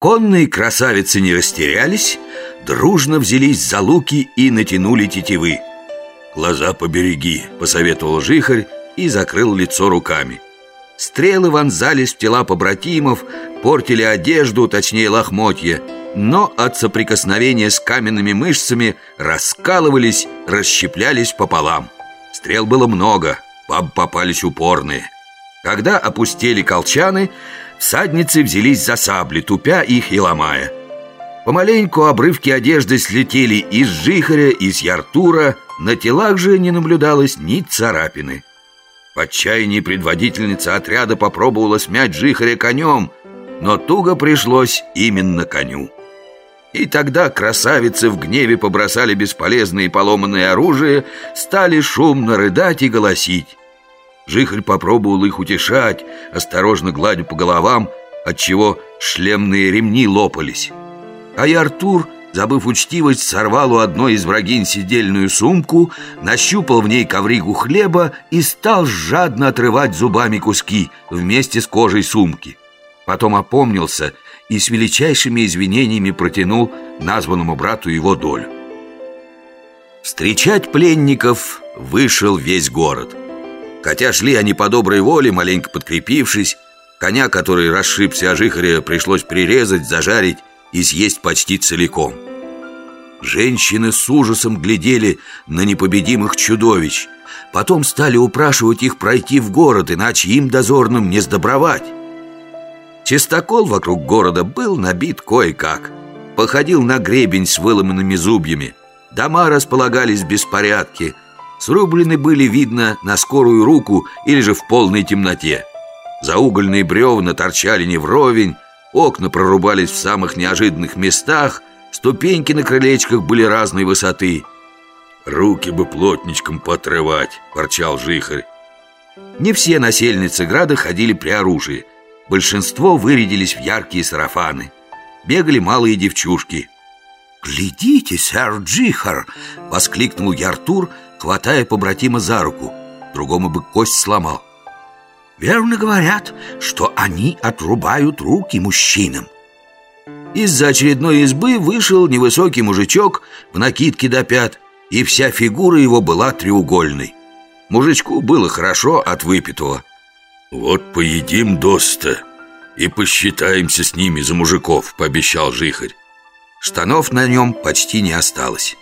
Конные красавицы не растерялись, дружно взялись за луки и натянули тетивы. «Глаза побереги», — посоветовал жихарь и закрыл лицо руками. Стрелы вонзались в тела побратимов, портили одежду, точнее лохмотья, но от соприкосновения с каменными мышцами раскалывались, расщеплялись пополам. Стрел было много, баб попались упорные. Когда опустили колчаны, всадницы взялись за сабли, тупя их и ломая. Помаленьку обрывки одежды слетели из жихаря, из яртура, на телах же не наблюдалось ни царапины. В отчаянии предводительница отряда попробовала смять жихаря конем, но туго пришлось именно коню. И тогда красавицы в гневе побросали бесполезное и поломанное оружие, стали шумно рыдать и голосить. Жихарь попробовал их утешать, осторожно гладя по головам, отчего шлемные ремни лопались. А и Артур, забыв учтивость, сорвал у одной из врагинь сидельную сумку, нащупал в ней ковригу хлеба и стал жадно отрывать зубами куски вместе с кожей сумки. Потом опомнился и с величайшими извинениями протянул названному брату его долю. Встречать пленников вышел весь город – Хотя шли они по доброй воле, маленько подкрепившись Коня, который расшибся о жихаре, пришлось прирезать, зажарить и съесть почти целиком. Женщины с ужасом глядели на непобедимых чудовищ. Потом стали упрашивать их пройти в город, иначе им дозорным не сдобровать. Чистокол вокруг города был набит кое-как. Походил на гребень с выломанными зубьями. Дома располагались в беспорядке – Срублены были, видно, на скорую руку или же в полной темноте. Заугольные бревна торчали не вровень, окна прорубались в самых неожиданных местах, ступеньки на крылечках были разной высоты. «Руки бы плотничком потрывать», — ворчал жихарь. Не все насельницы града ходили при оружии. Большинство вырядились в яркие сарафаны. Бегали малые девчушки. «Глядите, сэр Джихар!» — воскликнул Яртур — хватая побратима за руку. Другому бы кость сломал. Верно говорят, что они отрубают руки мужчинам. Из-за очередной избы вышел невысокий мужичок в накидке до пят И вся фигура его была треугольной. Мужичку было хорошо от выпитого. «Вот поедим доста и посчитаемся с ними за мужиков», — пообещал жихарь. Штанов на нем почти не осталось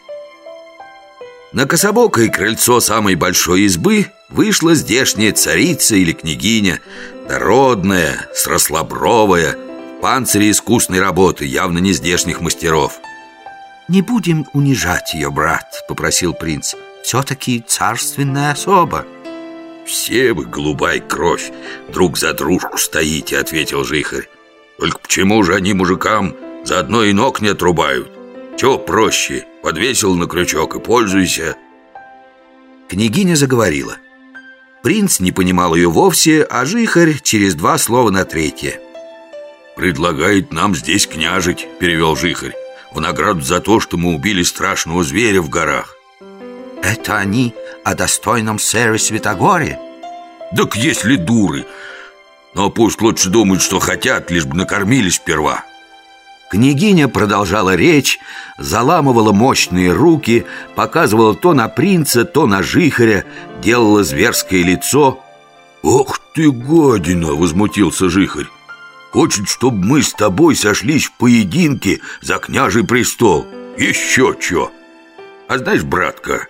на кособокое крыльцо самой большой избы вышла здешняя царица или княгиня, дородная, срослобровая, в панцире искусной работы, явно не здешних мастеров. «Не будем унижать ее, брат», — попросил принц. «Все-таки царственная особа». «Все вы, голубая кровь, друг за дружку стоите», — ответил жихарь. «Только почему же они мужикам заодно и ног не отрубают? Чего проще?» Подвесил на крючок и пользуйся Княгиня заговорила. Принц не понимал ее вовсе, а жихарь через два слова на третье. «Предлагает нам здесь княжить», — перевел жихарь. В награду за то, что мы убили страшного зверя в горах «Это они о достойном сэре Святогоре?» «Так если дуры. Но пусть лучше думают, что хотят, лишь бы накормили сперва Княгиня продолжала речь, заламывала мощные руки, показывала то на принца, то на жихаря, делала зверское лицо. «Ох ты, гадина!» — возмутился жихарь. «Хочет, чтобы мы с тобой сошлись в поединке за княжий престол. Еще чё!» «А знаешь, братка,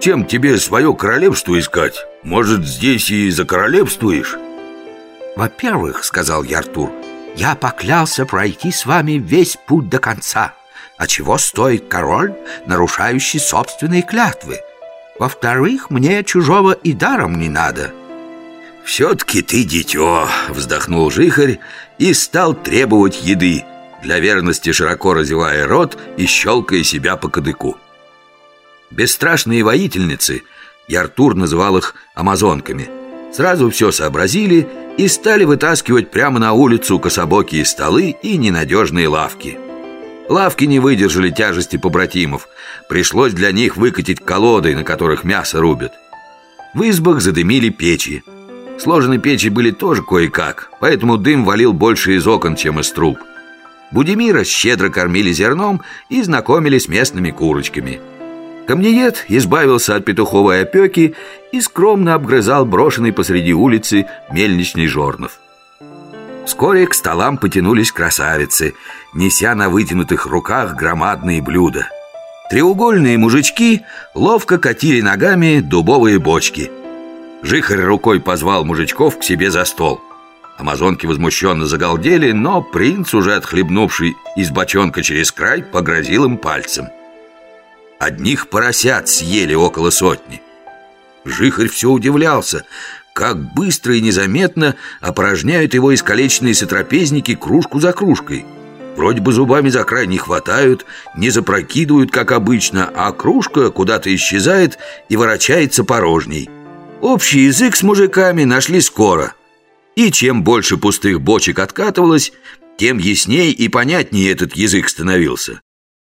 чем тебе свое королевство искать? Может, здесь и закоролевствуешь?» «Во-первых, — сказал я Артур, — я поклялся пройти с вами весь путь до конца. А чего стоит король, нарушающий собственные клятвы? Во-вторых, мне чужого и даром не надо». «Все-таки ты дитё!» — вздохнул жихарь и стал требовать еды, для верности широко разевая рот и щелкая себя по кадыку. Бесстрашные воительницы, я Артур называл их амазонками, сразу все сообразили и стали вытаскивать прямо на улицу кособокие столы и ненадежные лавки. Лавки не выдержали тяжести побратимов. Пришлось для них выкатить колоды, на которых мясо рубят. В избах задымили печи. Сложены печи были тоже кое-как, поэтому дым валил больше из окон, чем из труб. Будимира щедро кормили зерном и знакомили с местными курочками. Камнеед избавился от петуховой опеки и скромно обгрызал брошенный посреди улицы мельничный жорнов. Вскоре к столам потянулись красавицы, неся на вытянутых руках громадные блюда. Треугольные мужички ловко катили ногами дубовые бочки. Жихарь рукой позвал мужичков к себе за стол – Амазонки возмущенно загалдели, но принц, уже отхлебнувший из бочонка через край, погрозил им пальцем. Одних поросят съели около сотни. Жихарь все удивлялся, как быстро и незаметно опорожняют его искалеченные сотрапезники кружку за кружкой. Вроде бы зубами за край не хватают, не запрокидывают, как обычно, а кружка куда-то исчезает и ворочается порожней. Общий язык с мужиками нашли скоро – и чем больше пустых бочек откатывалось, тем ясней и понятнее этот язык становился.